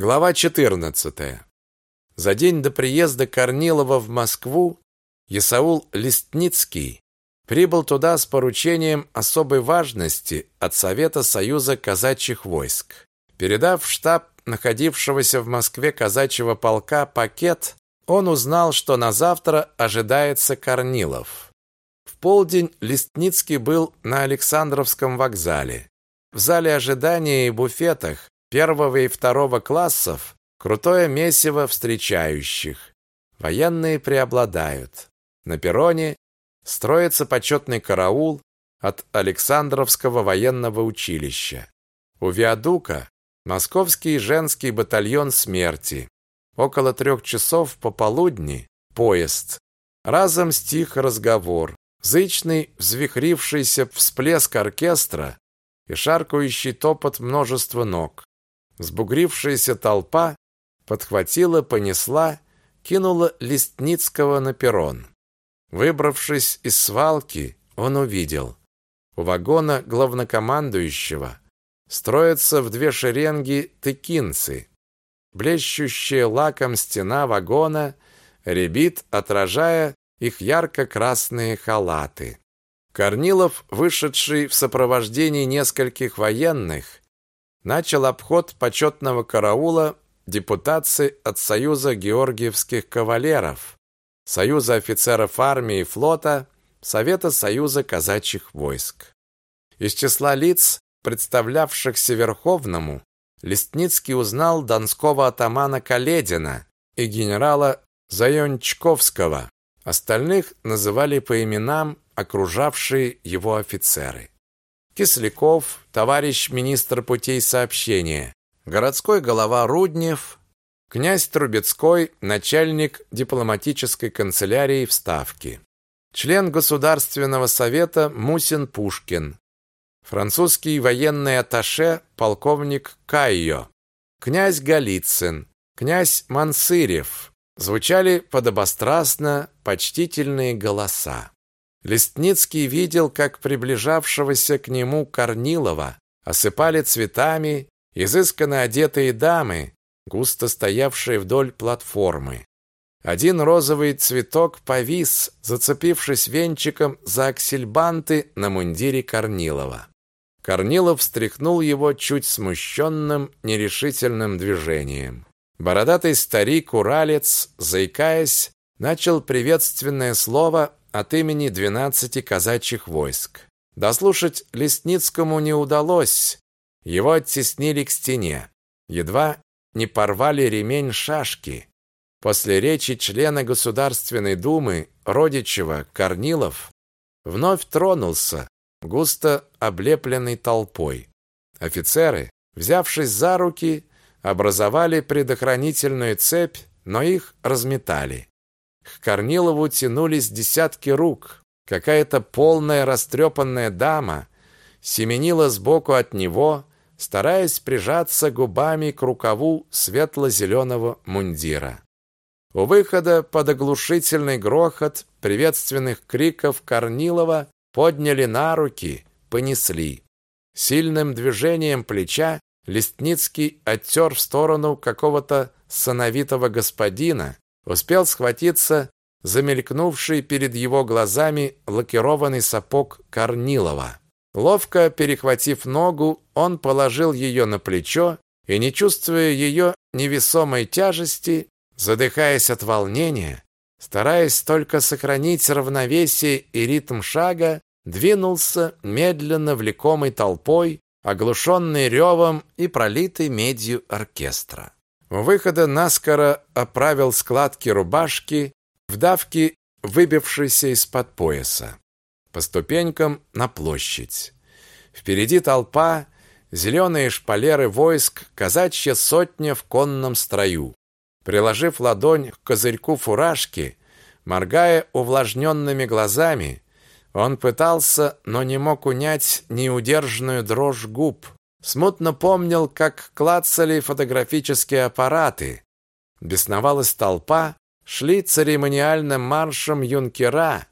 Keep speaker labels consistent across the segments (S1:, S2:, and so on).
S1: Глава 14. За день до приезда Корнилова в Москву Исаул Листницкий прибыл туда с поручением особой важности от Совета Союза казачьих войск. Передав в штаб находившегося в Москве казачьего полка пакет, он узнал, что на завтра ожидается Корнилов. В полдень Листницкий был на Александровском вокзале. В зале ожидания и буфетах первого и второго классов крутое месиво встречающих. Военные преобладают. На перроне строится почетный караул от Александровского военного училища. У виадука Московский женский батальон смерти. Около трех часов пополудни поезд. Разом стих разговор. Зычный, взвихрившийся всплеск оркестра и шаркающий топот множества ног. Сбугрившаяся толпа подхватила, понесла, кинула Листницкого на перрон. Выбравшись из свалки, он увидел. У вагона главнокомандующего строятся в две шеренги тыкинцы. Блещущая лаком стена вагона рябит, отражая их ярко-красные халаты. Корнилов, вышедший в сопровождении нескольких военных, начал обход почетного караула депутации от Союза Георгиевских кавалеров, Союза офицеров армии и флота, Совета Союза казачьих войск. Из числа лиц, представлявшихся Верховному, Листницкий узнал донского атамана Каледина и генерала Зайончковского. Остальных называли по именам окружавшие его офицеры. Кисляков, товарищ министр путей сообщения, городской голова Руднев, князь Трубецкой, начальник дипломатической канцелярии в Ставке, член Государственного совета Мусин Пушкин, французский военный атташе полковник Кайо, князь Голицын, князь Мансырев. Звучали подобострастно почтительные голоса. Листницкий видел, как приближавшегося к нему Корнилова осыпали цветами изысканно одетые дамы, густо стоявшие вдоль платформы. Один розовый цветок повис, зацепившись венчиком за аксельбанты на мундире Корнилова. Корнилов встряхнул его чуть смущенным, нерешительным движением. Бородатый старик-уралец, заикаясь, начал приветственное слово от имени двенадцати казачьих войск. Дослушать Лесницкому не удалось. Его оттеснили к стене. Едва не порвали ремень шашки. После речи члена Государственной Думы Родичева Корнилов вновь тронулся, густо облепленный толпой. Офицеры, взявшись за руки, образовали предохранительную цепь, но их разметали. К Корнилову тянулись десятки рук. Какая-то полная растрепанная дама семенила сбоку от него, стараясь прижаться губами к рукаву светло-зеленого мундира. У выхода под оглушительный грохот приветственных криков Корнилова подняли на руки, понесли. Сильным движением плеча Листницкий оттер в сторону какого-то сановитого господина, успел схватиться за мелькнувший перед его глазами лакированный сапог Корнилова. Ловко перехватив ногу, он положил ее на плечо и, не чувствуя ее невесомой тяжести, задыхаясь от волнения, стараясь только сохранить равновесие и ритм шага, двинулся медленно влекомой толпой, оглушенный ревом и пролитой медью оркестра. У выхода наскоро оправил складки рубашки, вдавки, выбившейся из-под пояса. По ступенькам на площадь. Впереди толпа, зеленые шпалеры войск, казачья сотня в конном строю. Приложив ладонь к козырьку фуражки, моргая увлажненными глазами, он пытался, но не мог унять неудержанную дрожь губ. Смутно помнил, как клацали фотографические аппараты. Бесновалась толпа, шли церемониальным маршем юнкера,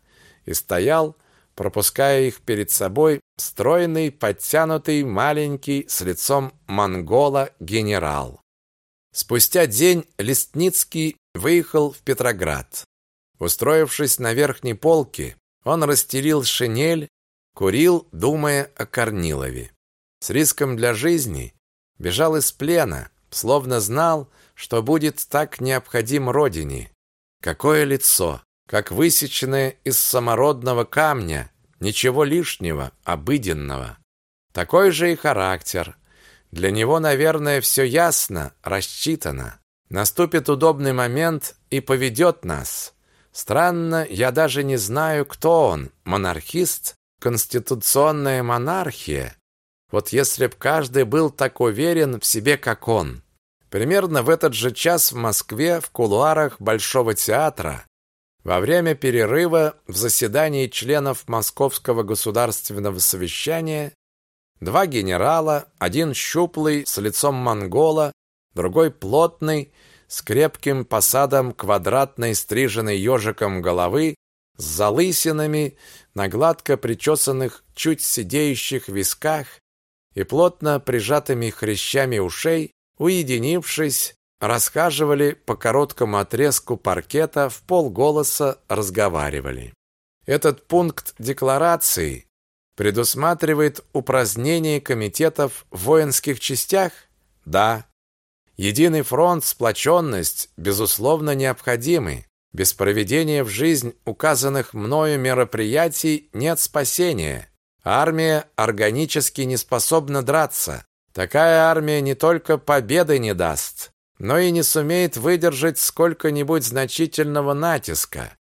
S1: и стоял, пропуская их перед собой, стройный, подтянутый, маленький, с лицом монгола генерал. Спустя день Листницкий выехал в Петроград. Устроившись на верхней полке, он расстелил шинель, курил, думая о Корнилове. С риском для жизни бежал из плена, словно знал, что будет так необходим родине. Какое лицо, как высеченное из самородного камня, ничего лишнего, обыденного. Такой же и характер. Для него, наверное, все ясно, рассчитано. Наступит удобный момент и поведет нас. Странно, я даже не знаю, кто он, монархист, конституционная монархия. Вот если б каждый был так уверен в себе, как он. Примерно в этот же час в Москве в кулуарах Большого театра во время перерыва в заседании членов Московского государственного совещания два генерала, один щуплый с лицом монгола, другой плотный с крепким посадом квадратной стриженной ежиком головы, с залысинами на гладко причесанных, чуть сидеющих висках и плотно прижатыми хрящами ушей, уединившись, расхаживали по короткому отрезку паркета, в полголоса разговаривали. Этот пункт декларации предусматривает упразднение комитетов в воинских частях? Да. Единый фронт, сплоченность, безусловно, необходимы. Без проведения в жизнь указанных мною мероприятий нет спасения. Армия органически не способна драться. Такая армия не только победы не даст, но и не сумеет выдержать сколько-нибудь значительного натиска.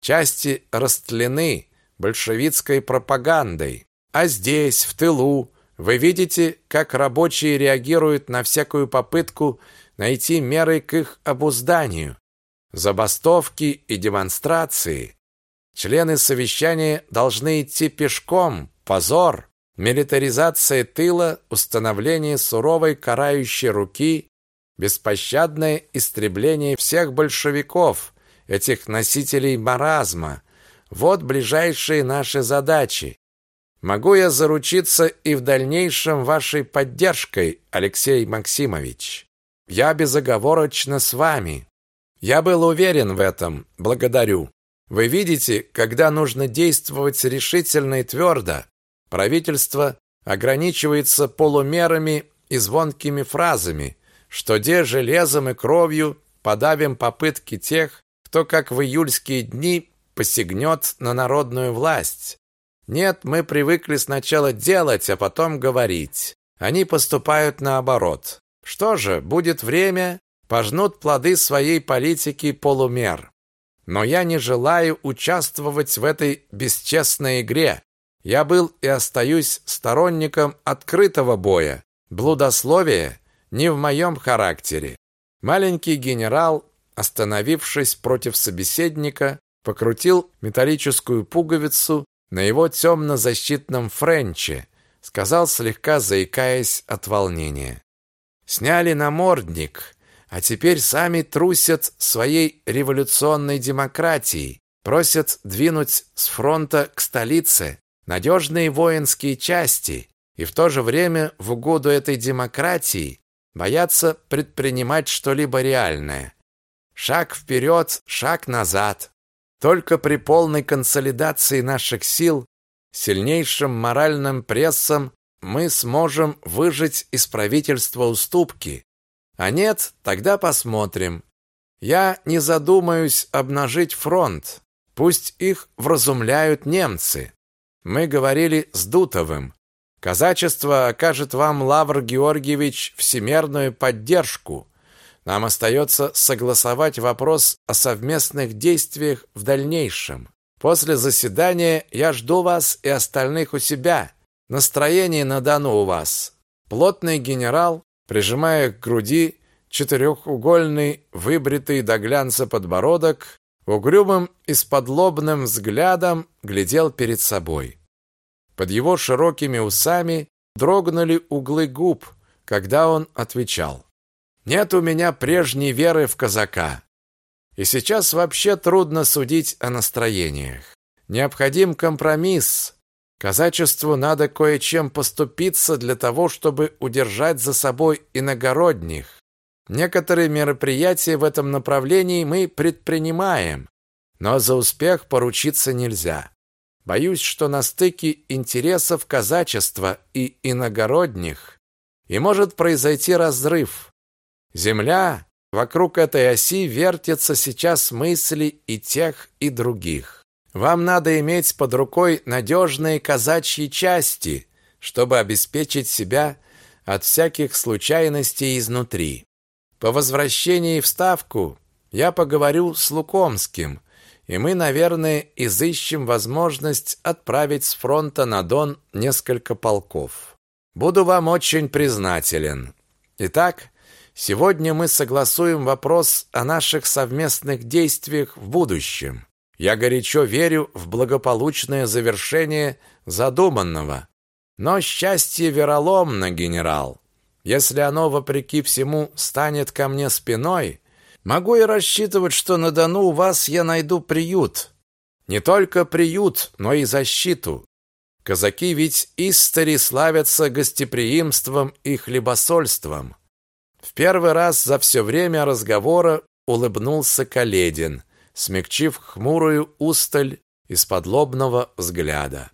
S1: Части растлены большевистской пропагандой, а здесь, в тылу, вы видите, как рабочие реагируют на всякую попытку найти меры к их обузданию. Забастовки и демонстрации. Члены совещания должны идти пешком. Позор. Милитаризация тыла, установление суровой карающей руки беспощадное истребление всех большевиков, этих носителей маразма. Вот ближайшие наши задачи. Могу я заручиться и в дальнейшем вашей поддержкой, Алексей Максимович. Я безоговорочно с вами. Я был уверен в этом. Благодарю. Вы видите, когда нужно действовать решительно и твердо, правительство ограничивается полумерами и звонкими фразами, что де железом и кровью подавим попытки тех, кто, как в июльские дни, посягнет на народную власть. Нет, мы привыкли сначала делать, а потом говорить. Они поступают наоборот. Что же, будет время, пожнут плоды своей политики полумер. Но я не желаю участвовать в этой бесчестной игре. Я был и остаюсь сторонником открытого боя. Блудословие не в моем характере. Маленький генерал, остановившись против собеседника, покрутил металлическую пуговицу на его темно-защитном френче, сказал, слегка заикаясь от волнения. «Сняли намордник, а теперь сами трусят своей революционной демократией, просят двинуть с фронта к столице надежные воинские части, и в то же время в угоду этой демократии боятся предпринимать что-либо реальное. Шаг вперед, шаг назад. Только при полной консолидации наших сил, сильнейшим моральным прессом мы сможем выжить из правительства уступки. А нет, тогда посмотрим. Я не задумаюсь обнажить фронт. Пусть их вразумляют немцы. Мы говорили с Дутовым. Казачество окажет вам, Лавр Георгиевич, всемерную поддержку. Нам остается согласовать вопрос о совместных действиях в дальнейшем. После заседания я жду вас и остальных у себя. Настроение на Дону у вас. Плотный генерал, прижимая к груди четырехугольный, выбритый до глянца подбородок, угрюмым и сподлобным взглядом глядел перед собой. Под его широкими усами дрогнули углы губ, когда он отвечал. «Нет у меня прежней веры в казака. И сейчас вообще трудно судить о настроениях. Необходим компромисс. Казачеству надо кое-чем поступиться для того, чтобы удержать за собой иногородних. Некоторые мероприятия в этом направлении мы предпринимаем, но за успех поручиться нельзя. Боюсь, что на стыке интересов казачества и иногородних и может произойти разрыв. Земля вокруг этой оси вертятся сейчас мысли и тех, и других. Вам надо иметь под рукой надежные казачьи части, чтобы обеспечить себя от всяких случайностей изнутри. По возвращении в Ставку я поговорю с Лукомским, и мы, наверное, изыщем возможность отправить с фронта на Дон несколько полков. Буду вам очень признателен. Итак, сегодня мы согласуем вопрос о наших совместных действиях в будущем. Я горячо верю в благополучное завершение задуманного. Но счастье вероломно, генерал. Если оно, вопреки всему, станет ко мне спиной, могу и рассчитывать, что на Дону у вас я найду приют. Не только приют, но и защиту. Казаки ведь истори славятся гостеприимством и хлебосольством. В первый раз за все время разговора улыбнулся Каледин, смягчив хмурую усталь из-под лобного взгляда.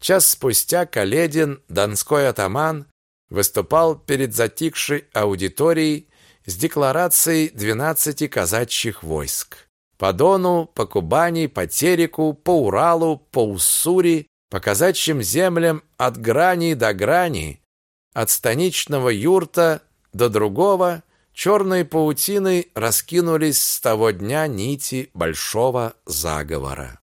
S1: Час спустя Каледин, донской атаман, выступал перед затихшей аудиторией с декларацией 12 казачьих войск. По Дону, по Кубани, по Тереку, по Уралу, по Уссури, по казачьим землям от грани до грани, от станичного юрта до другого, черной паутиной раскинулись с того дня нити большого заговора.